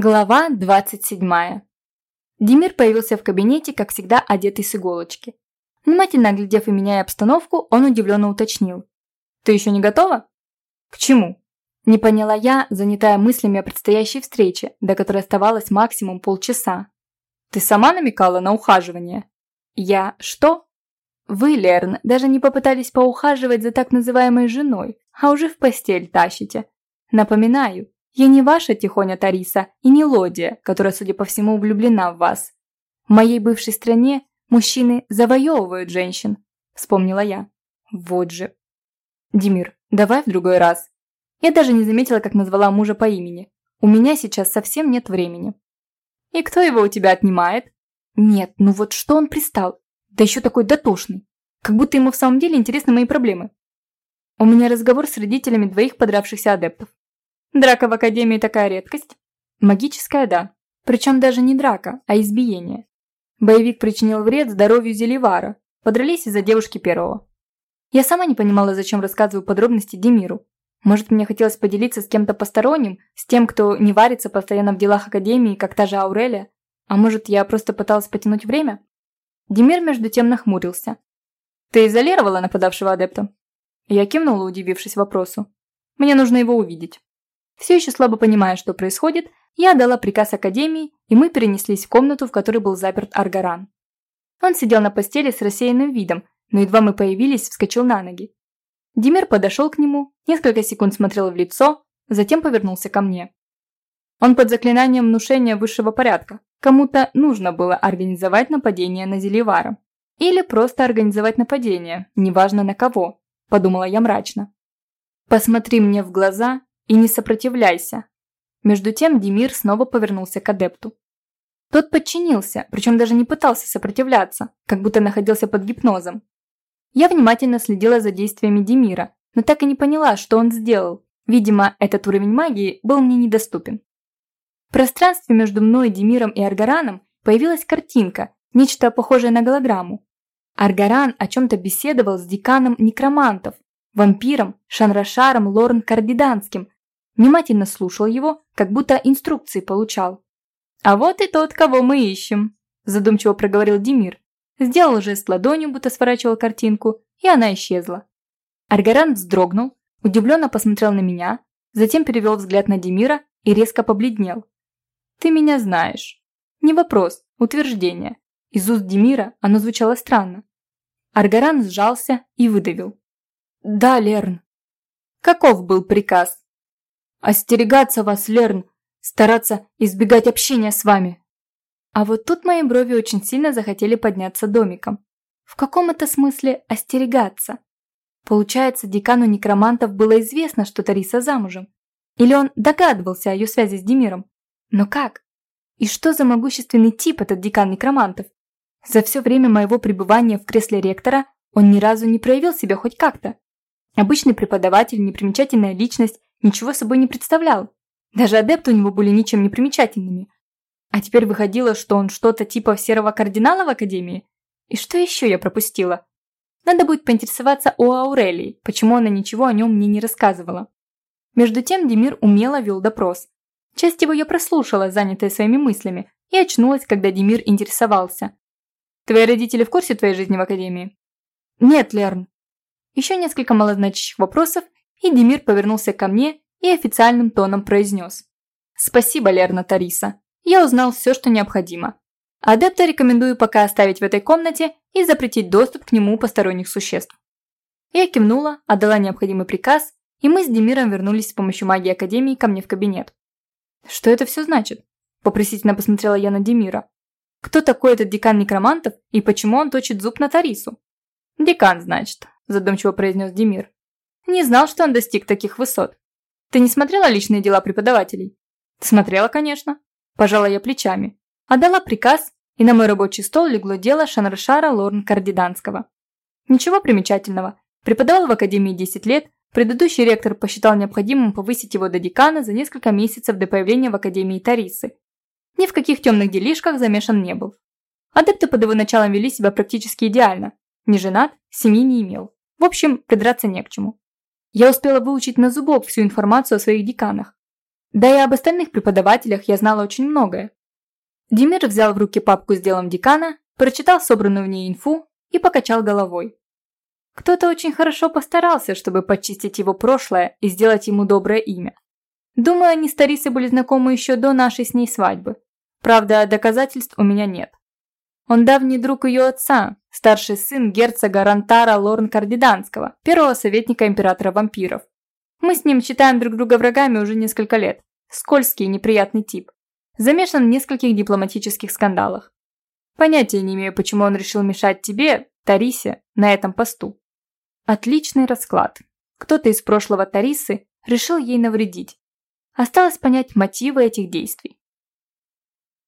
Глава 27. Демир появился в кабинете, как всегда, одетый с иголочки. Внимательно оглядев и меняя обстановку, он удивленно уточнил. «Ты еще не готова?» «К чему?» Не поняла я, занятая мыслями о предстоящей встрече, до которой оставалось максимум полчаса. «Ты сама намекала на ухаживание?» «Я что?» «Вы, Лерн, даже не попытались поухаживать за так называемой женой, а уже в постель тащите. Напоминаю, я не ваша Тихоня Тариса и не Лодия, которая, судя по всему, влюблена в вас. В моей бывшей стране мужчины завоевывают женщин, вспомнила я. Вот же. Димир, давай в другой раз. Я даже не заметила, как назвала мужа по имени. У меня сейчас совсем нет времени. И кто его у тебя отнимает? Нет, ну вот что он пристал? Да еще такой дотошный. Как будто ему в самом деле интересны мои проблемы. У меня разговор с родителями двоих подравшихся адептов. Драка в Академии такая редкость? Магическая, да. Причем даже не драка, а избиение. Боевик причинил вред здоровью Зеливара. Подрались из-за девушки первого. Я сама не понимала, зачем рассказываю подробности Демиру. Может, мне хотелось поделиться с кем-то посторонним, с тем, кто не варится постоянно в делах Академии, как та же Аурелия. А может, я просто пыталась потянуть время? Демир между тем нахмурился. «Ты изолировала нападавшего адепта?» Я кивнула, удивившись вопросу. «Мне нужно его увидеть». Все еще слабо понимая, что происходит, я отдала приказ Академии, и мы перенеслись в комнату, в которой был заперт Аргаран. Он сидел на постели с рассеянным видом, но едва мы появились, вскочил на ноги. Димер подошел к нему, несколько секунд смотрел в лицо, затем повернулся ко мне. Он под заклинанием внушения высшего порядка. Кому-то нужно было организовать нападение на Зеливара. Или просто организовать нападение, неважно на кого, подумала я мрачно. Посмотри мне в глаза и не сопротивляйся. Между тем Демир снова повернулся к адепту. Тот подчинился, причем даже не пытался сопротивляться, как будто находился под гипнозом. Я внимательно следила за действиями Демира, но так и не поняла, что он сделал. Видимо, этот уровень магии был мне недоступен. В пространстве между мной, Демиром и Аргараном появилась картинка, нечто похожее на голограмму. Аргаран о чем-то беседовал с деканом некромантов, вампиром Шанрашаром Лорн Кардиданским, внимательно слушал его, как будто инструкции получал. «А вот и тот, кого мы ищем», – задумчиво проговорил Демир. Сделал жест ладонью, будто сворачивал картинку, и она исчезла. Аргарант вздрогнул, удивленно посмотрел на меня, затем перевел взгляд на Демира и резко побледнел. «Ты меня знаешь». Не вопрос, утверждение. Из уст Демира оно звучало странно. Аргаран сжался и выдавил. «Да, Лерн». «Каков был приказ?» Остерегаться вас, Лерн, стараться избегать общения с вами. А вот тут мои брови очень сильно захотели подняться домиком. В каком это смысле остерегаться? Получается, декану некромантов было известно, что Тариса замужем. Или он догадывался о ее связи с Демиром? Но как? И что за могущественный тип этот декан некромантов? За все время моего пребывания в кресле ректора он ни разу не проявил себя хоть как-то. Обычный преподаватель, непримечательная личность, ничего собой не представлял. Даже адепты у него были ничем не примечательными. А теперь выходило, что он что-то типа серого кардинала в Академии? И что еще я пропустила? Надо будет поинтересоваться у Аурелии, почему она ничего о нем мне не рассказывала. Между тем Демир умело вел допрос. Часть его я прослушала, занятая своими мыслями, и очнулась, когда Демир интересовался. «Твои родители в курсе твоей жизни в Академии?» «Нет, Лерн». Еще несколько малозначащих вопросов, и Демир повернулся ко мне и официальным тоном произнес. «Спасибо, Лерна Тариса. Я узнал все, что необходимо. Адепта рекомендую пока оставить в этой комнате и запретить доступ к нему посторонних существ». Я кивнула, отдала необходимый приказ, и мы с Демиром вернулись с помощью магии Академии ко мне в кабинет. «Что это все значит?» – попросительно посмотрела я на Демира. «Кто такой этот декан некромантов и почему он точит зуб на Тарису?» «Декан, значит», – задумчиво произнес Демир. Не знал, что он достиг таких высот. Ты не смотрела личные дела преподавателей? Смотрела, конечно. Пожала я плечами. Отдала приказ, и на мой рабочий стол легло дело Шанрашара Лорн Кардиданского. Ничего примечательного. Преподавал в академии 10 лет, предыдущий ректор посчитал необходимым повысить его до декана за несколько месяцев до появления в академии Тарисы. Ни в каких темных делишках замешан не был. Адепты под его началом вели себя практически идеально. Не женат, семьи не имел. В общем, придраться не к чему. Я успела выучить на зубок всю информацию о своих деканах. Да и об остальных преподавателях я знала очень многое. Демир взял в руки папку с делом декана, прочитал собранную в ней инфу и покачал головой. Кто-то очень хорошо постарался, чтобы почистить его прошлое и сделать ему доброе имя. Думаю, они с Тарисой были знакомы еще до нашей с ней свадьбы. Правда, доказательств у меня нет. Он давний друг ее отца, старший сын герцога Рантара Лорн Кардиданского, первого советника императора вампиров. Мы с ним считаем друг друга врагами уже несколько лет. Скользкий и неприятный тип. Замешан в нескольких дипломатических скандалах. Понятия не имею, почему он решил мешать тебе, Тарисе, на этом посту. Отличный расклад. Кто-то из прошлого Тарисы решил ей навредить. Осталось понять мотивы этих действий.